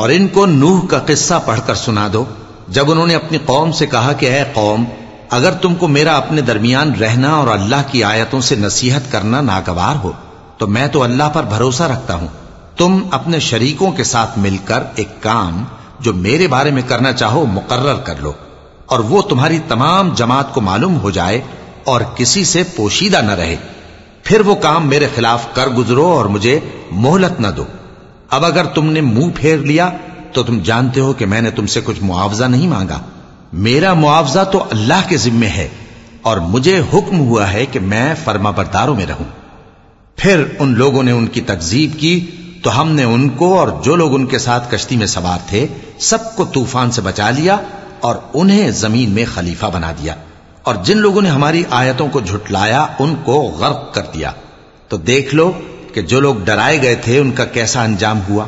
और इनको नूह का किस्सा पढ़कर सुना दो जब उन्होंने अपनी कौम से कहा कि है कौम अगर तुमको मेरा अपने दरमियान रहना और अल्लाह की आयतों से नसीहत करना नागवार हो तो मैं तो अल्लाह पर भरोसा रखता हूं तुम अपने शरीकों के साथ मिलकर एक काम जो मेरे बारे में करना चाहो मुकर्र कर लो और वो तुम्हारी तमाम जमात को मालूम हो जाए और किसी से पोशीदा न रहे फिर वो काम मेरे खिलाफ कर गुजरो और मुझे मोहलत न दो। अब अगर तुमने मुँह फेर लिया तो तुम जानते हो कि मैंने तुमसे कुछ मुआवजा नहीं मांगा। मेरा मुआवजा तो अल्लाह के जिम्मे है, और मुझे हुक्म हुआ है कि मैं फर्मा बरदारों में रहूँ। फिर उन लोगों ने उनकी तकजीब की तो हमने उनको और जो लोग उनके साथ कश्ती में सवार थे, सबको तूफ़ान से बचा लिया और उन्हें ज़मीन में खलीफा बना दिया। और जिन लोगों ने हमारी आयतों को झुटलाया, उनको गर्क कर दिया। तो देख लो कि जो लोग डराए गए थे, उनका कैसा अंजाम हुआ।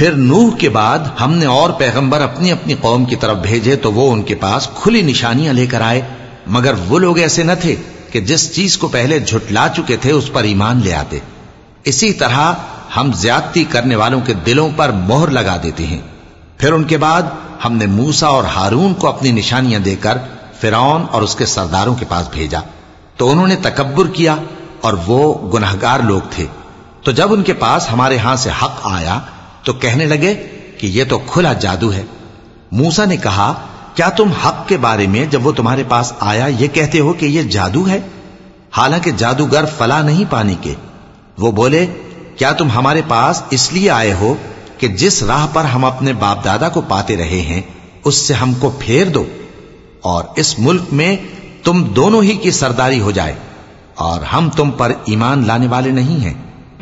फिर नूह के बाद हमने और पैगंबर अपनी अपनी कौम की तरफ भेजे तो वो उनके पास खुली निशानियां लेकर आए मगर वो लोग ऐसे न थे कि जिस चीज़ को पहले झुटला चुके थे, उस पर ईमान ले आते। इसी तरह हम ज्यादती करने वालों के दिलों पर मोहर लगा देते हैं। फिर उनके बाद हमने मूसा और हारून को अपनी निशानियाँ देकर फिरौन और उसके सरदारों के पास भेजा। तो उन्होंने तकबर किया और वो गुनाहगार लोग थे। तो जब उनके पास हमारे यहाँ से हक आया तो कहने लगे कि यह तो खुला जादू है। मूसा ने कहा क्या तुम हक के बारे में जब वो तुम्हारे पास आया ये कहते हो कि ये जादू है हालांकि जादूगर फला नहीं पाने के वो बोले क्या तुम हमारे पास इसलिए आए हो कि जिस राह पर हम अपने बाप दादा को पाते रहे हैं उससे हमको फेर दो और इस मुल्क में तुम दोनों ही की सरदारी हो जाए और हम तुम पर ईमान लाने वाले नहीं हैं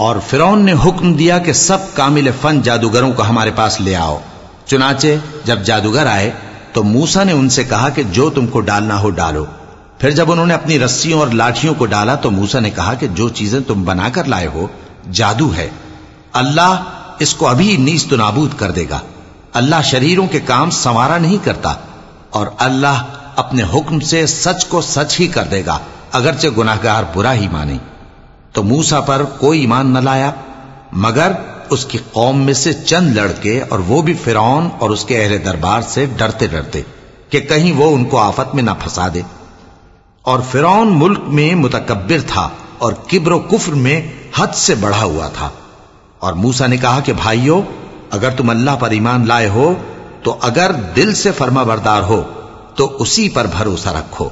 और फिरौन ने हुक्म दिया कि सब कामिल फन जादूगरों को हमारे पास ले आओ। चुनाचे, जब जादूगर आए तो मूसा ने उनसे कहा कि जो तुमको डालना हो डालो। फिर जब उन्होंने अपनी रस्सियों और लाठियों को डाला तो मूसा ने कहा कि जो चीज़ें तुम बनाकर लाए हो, जादू है। अल्लाह इसको अभी नीस तो नाबूद कर देगा। अल्लाह शरीरों के काम संवारा नहीं करता, और अल्लाह अपने हुक्म से सच को सच ही कर देगा, अगरचे गुनाहगार बुरा ही माने। तो मूसा पर कोई ईमान न लाया, मगर उसकी कौम में से चंद लड़के और वो भी फिरौन और उसके अहले दरबार से डरते डरते कि कहीं वो उनको आफत में ना फंसा दे। और फिरौन मुल्क में मुतकबिर था और किब्र कुफ्र में हद से बढ़ा हुआ था। और मूसा ने कहा कि भाइयों, अगर तुम अल्लाह पर ईमान लाए हो तो अगर दिल से फर्मा बरदार हो तो उसी पर भरोसा रखो।